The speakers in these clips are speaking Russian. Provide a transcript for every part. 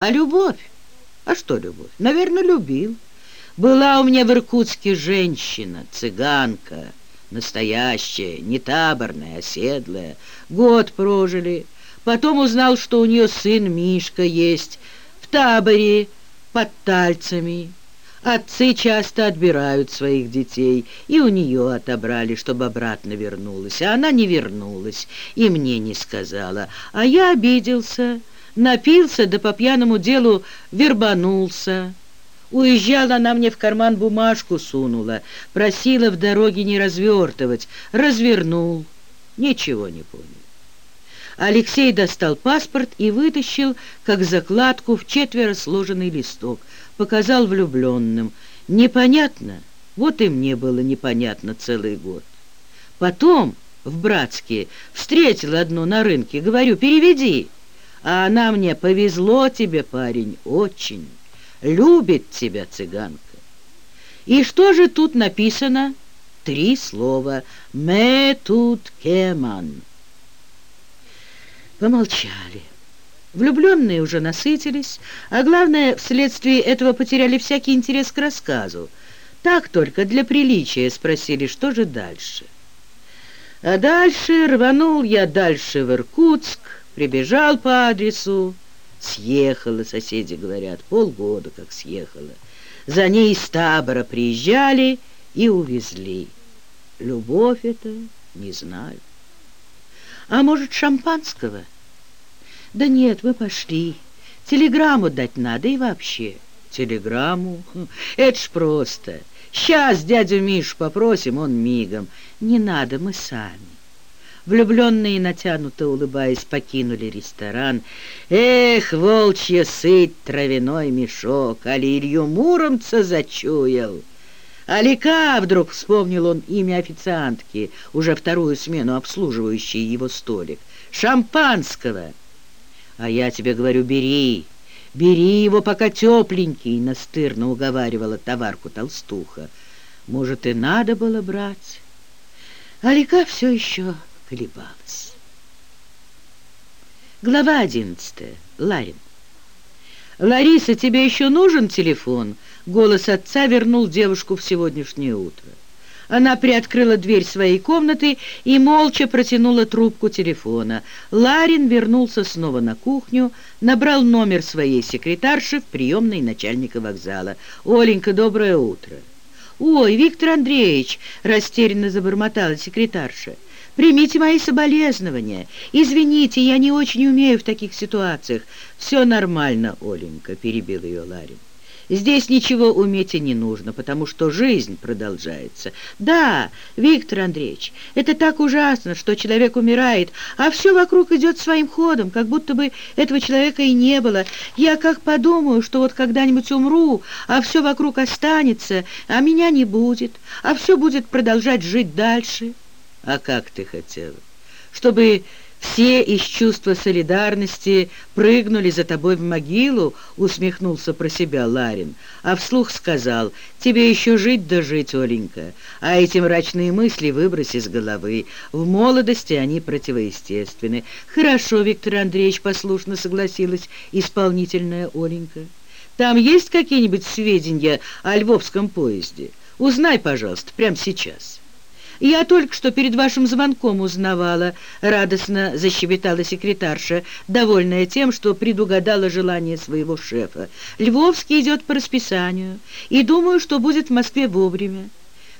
А любовь? А что любовь? Наверное, любил. Была у меня в Иркутске женщина, цыганка, настоящая, не таборная, оседлая. Год прожили. Потом узнал, что у нее сын Мишка есть в таборе под Тальцами. Отцы часто отбирают своих детей, и у нее отобрали, чтобы обратно вернулась. А она не вернулась, и мне не сказала. А я обиделся, напился, да по пьяному делу вербанулся. Уезжала она мне в карман бумажку сунула, просила в дороге не развертывать. Развернул. Ничего не понял. Алексей достал паспорт и вытащил, как закладку, в четверо сложенный листок. Показал влюбленным. Непонятно? Вот и мне было непонятно целый год. Потом в Братске встретил одну на рынке. Говорю, переведи. А она мне, повезло тебе, парень, очень. Любит тебя цыганка. И что же тут написано? Три слова. «Ме тут кеман». Помолчали. Влюбленные уже насытились, а главное, вследствие этого потеряли всякий интерес к рассказу. Так только для приличия спросили, что же дальше. А дальше рванул я дальше в Иркутск, прибежал по адресу, Съехала, соседи говорят, полгода как съехала. За ней из табора приезжали и увезли. Любовь это, не знаю. А может, шампанского? Да нет, мы пошли. Телеграмму дать надо и вообще. Телеграмму? Хм, это ж просто. Сейчас дядю Мишу попросим, он мигом. Не надо, мы сами. Влюбленные, натянуто улыбаясь, покинули ресторан. Эх, волчья сыть, травяной мешок, али Илью Муромца зачуял. Алика, вдруг вспомнил он имя официантки, уже вторую смену обслуживающей его столик. Шампанского. А я тебе говорю, бери, бери его, пока тепленький, настырно уговаривала товарку толстуха. Может, и надо было брать. Алика все еще колебалась. Глава одиннадцатая. Ларин. «Лариса, тебе еще нужен телефон?» Голос отца вернул девушку в сегодняшнее утро. Она приоткрыла дверь своей комнаты и молча протянула трубку телефона. Ларин вернулся снова на кухню, набрал номер своей секретарши в приемной начальника вокзала. «Оленька, доброе утро!» «Ой, Виктор Андреевич!» — растерянно забормотала секретарша. Примите мои соболезнования. Извините, я не очень умею в таких ситуациях. Все нормально, Оленька, перебил ее Ларин. Здесь ничего уметь и не нужно, потому что жизнь продолжается. Да, Виктор Андреевич, это так ужасно, что человек умирает, а все вокруг идет своим ходом, как будто бы этого человека и не было. Я как подумаю, что вот когда-нибудь умру, а все вокруг останется, а меня не будет, а все будет продолжать жить дальше». А как ты хотела? Чтобы все из чувства солидарности прыгнули за тобой в могилу, усмехнулся про себя Ларин, а вслух сказал, тебе еще жить да жить, Оленька, а эти мрачные мысли выброси из головы. В молодости они противоестественны. Хорошо, Виктор Андреевич послушно согласилась исполнительная Оленька. Там есть какие-нибудь сведения о львовском поезде? Узнай, пожалуйста, прямо сейчас». «Я только что перед вашим звонком узнавала», — радостно защебетала секретарша, довольная тем, что предугадала желание своего шефа. «Львовский идет по расписанию, и думаю, что будет в Москве вовремя.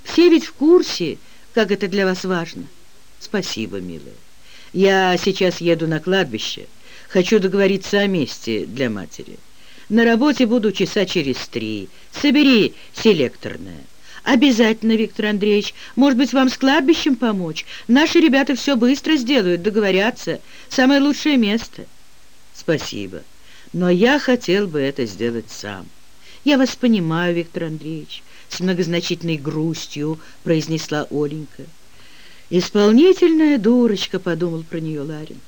Все ведь в курсе, как это для вас важно». «Спасибо, милая. Я сейчас еду на кладбище. Хочу договориться о месте для матери. На работе буду часа через три. Собери селекторное». «Обязательно, Виктор Андреевич. Может быть, вам с кладбищем помочь? Наши ребята все быстро сделают, договорятся. Самое лучшее место». «Спасибо. Но я хотел бы это сделать сам». «Я вас понимаю, Виктор Андреевич», — с многозначительной грустью произнесла Оленька. «Исполнительная дурочка», — подумал про нее Ларин.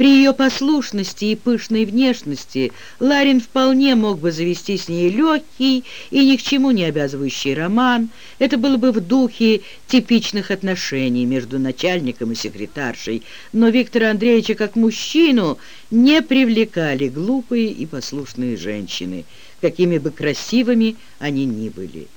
При ее послушности и пышной внешности Ларин вполне мог бы завести с ней легкий и ни к чему не обязывающий роман. Это было бы в духе типичных отношений между начальником и секретаршей, но Виктора Андреевича как мужчину не привлекали глупые и послушные женщины, какими бы красивыми они ни были.